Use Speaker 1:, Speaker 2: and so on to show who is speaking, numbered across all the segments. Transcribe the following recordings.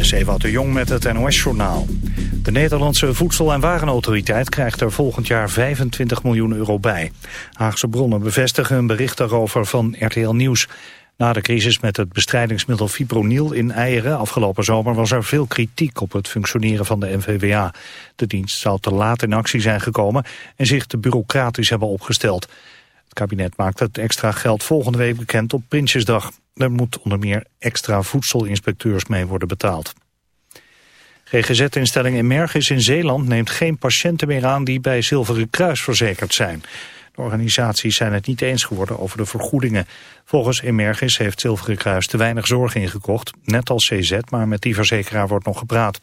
Speaker 1: Dit is de Jong met het NOS-journaal. De Nederlandse Voedsel- en Warenautoriteit krijgt er volgend jaar 25 miljoen euro bij. Haagse bronnen bevestigen een bericht daarover van RTL Nieuws. Na de crisis met het bestrijdingsmiddel fipronil in eieren afgelopen zomer... was er veel kritiek op het functioneren van de NVWA. De dienst zou te laat in actie zijn gekomen en zich te bureaucratisch hebben opgesteld. Het kabinet maakt het extra geld volgende week bekend op Prinsjesdag. Er moet onder meer extra voedselinspecteurs mee worden betaald. GGZ-instelling Emergis in Zeeland neemt geen patiënten meer aan die bij Zilveren Kruis verzekerd zijn. De organisaties zijn het niet eens geworden over de vergoedingen. Volgens Emergis heeft Zilveren Kruis te weinig zorg ingekocht, net als CZ, maar met die verzekeraar wordt nog gepraat.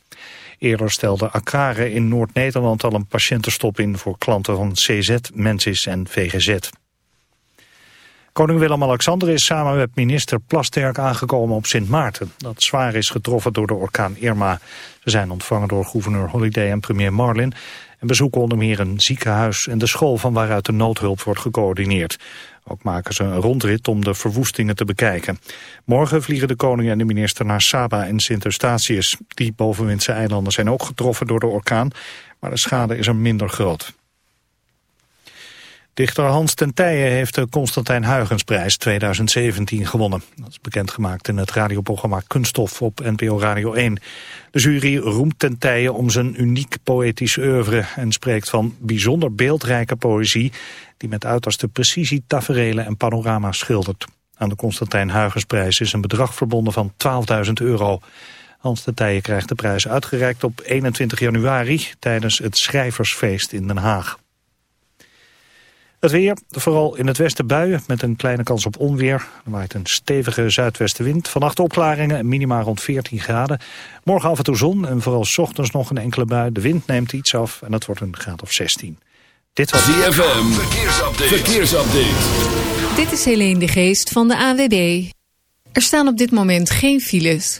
Speaker 1: Eerder stelde Akare in Noord-Nederland al een patiëntenstop in voor klanten van CZ, Mensis en VGZ. Koning Willem-Alexander is samen met minister Plasterk aangekomen op Sint Maarten, dat zwaar is getroffen door de orkaan Irma. Ze zijn ontvangen door gouverneur Holiday en premier Marlin en bezoeken onder meer een ziekenhuis en de school van waaruit de noodhulp wordt gecoördineerd. Ook maken ze een rondrit om de verwoestingen te bekijken. Morgen vliegen de koning en de minister naar Saba en Sint-Eustatius. Die bovenwindse eilanden zijn ook getroffen door de orkaan, maar de schade is er minder groot. Dichter Hans ten heeft de Constantijn Huygensprijs 2017 gewonnen. Dat is bekendgemaakt in het radioprogramma Kunststof op NPO Radio 1. De jury roemt ten om zijn uniek poëtisch oeuvre... en spreekt van bijzonder beeldrijke poëzie... die met uiterste precisie taferelen en panorama's schildert. Aan de Constantijn Huygensprijs is een bedrag verbonden van 12.000 euro. Hans ten krijgt de prijs uitgereikt op 21 januari... tijdens het Schrijversfeest in Den Haag. Het weer, vooral in het westen buien met een kleine kans op onweer. Er waait een stevige zuidwestenwind. Vannacht opklaringen, minima rond 14 graden. Morgen af en toe zon en vooral ochtends nog een enkele bui. De wind neemt iets af en dat wordt een graad of 16.
Speaker 2: Dit was ZFM, verkeersupdate. verkeersupdate.
Speaker 3: Dit is Helene de Geest van de AWD. Er staan op dit moment geen files.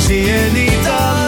Speaker 4: zie je niet alles.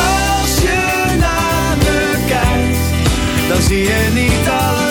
Speaker 4: zie je niet
Speaker 5: alles.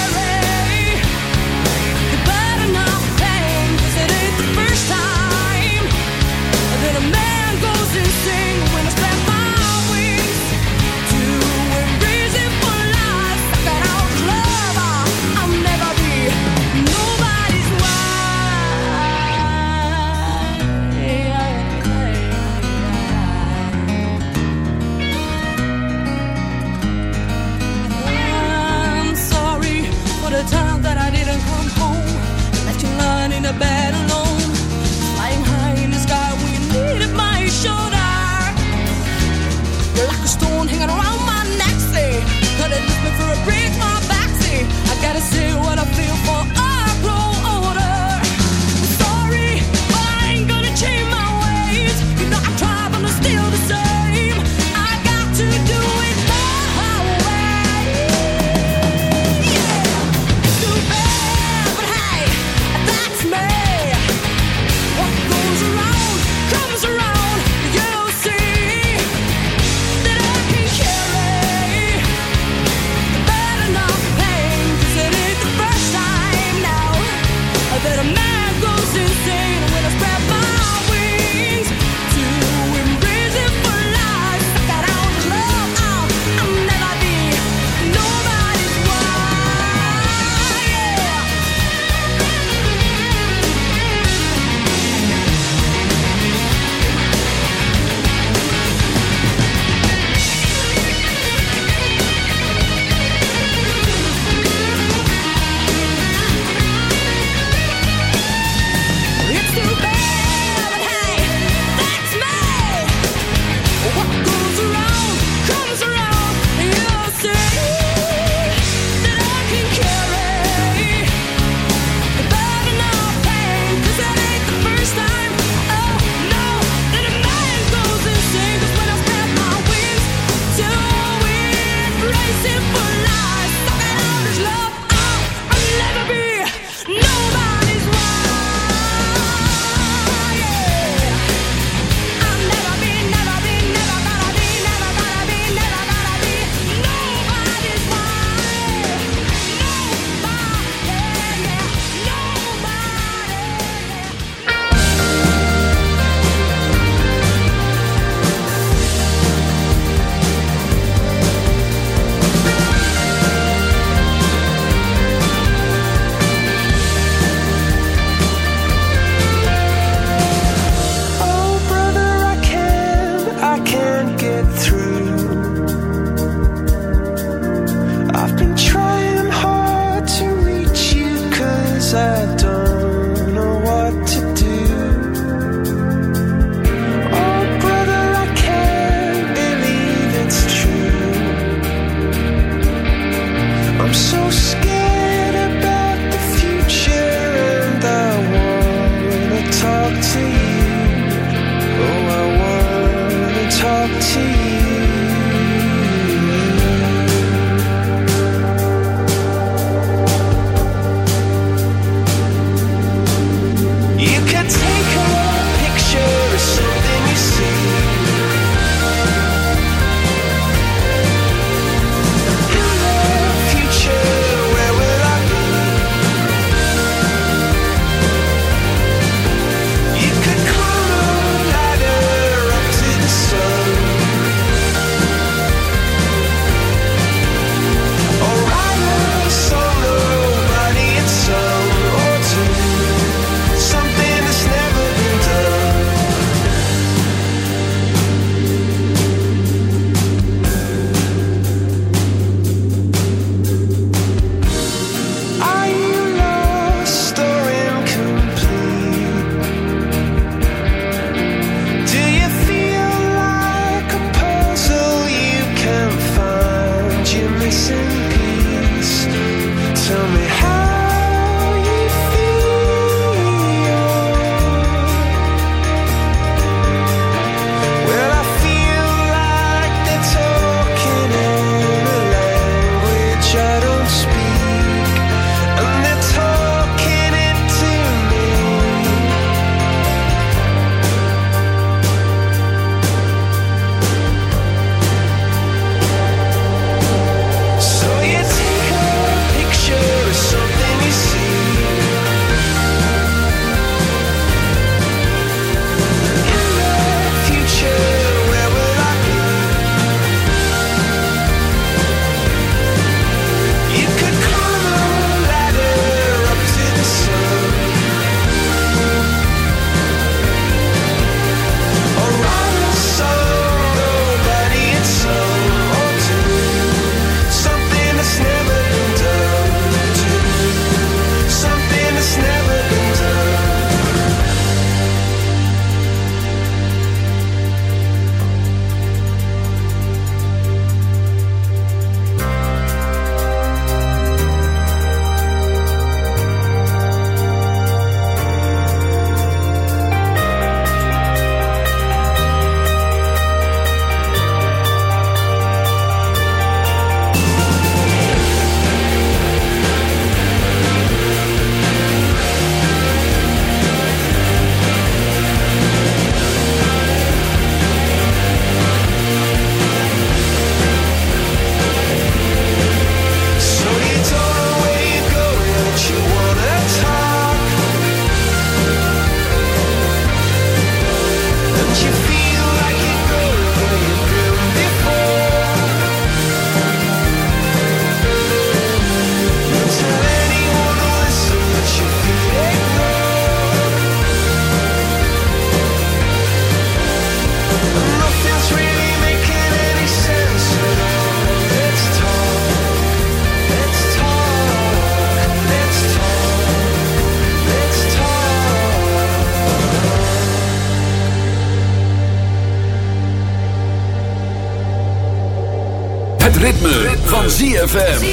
Speaker 6: ritme, ritme. van ZFM.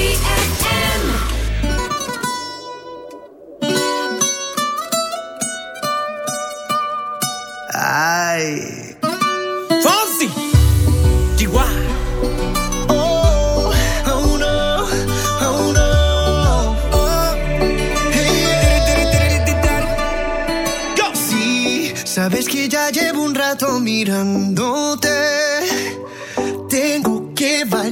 Speaker 5: Ai.
Speaker 7: Fonzie. DY.
Speaker 5: Oh, oh oh sabes que ya llevo un rato mirándote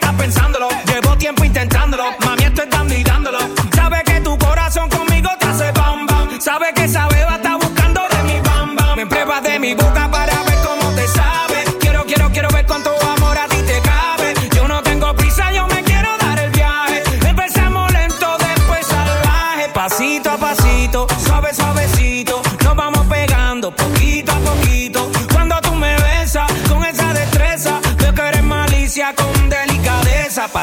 Speaker 7: está pensando.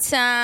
Speaker 6: Time.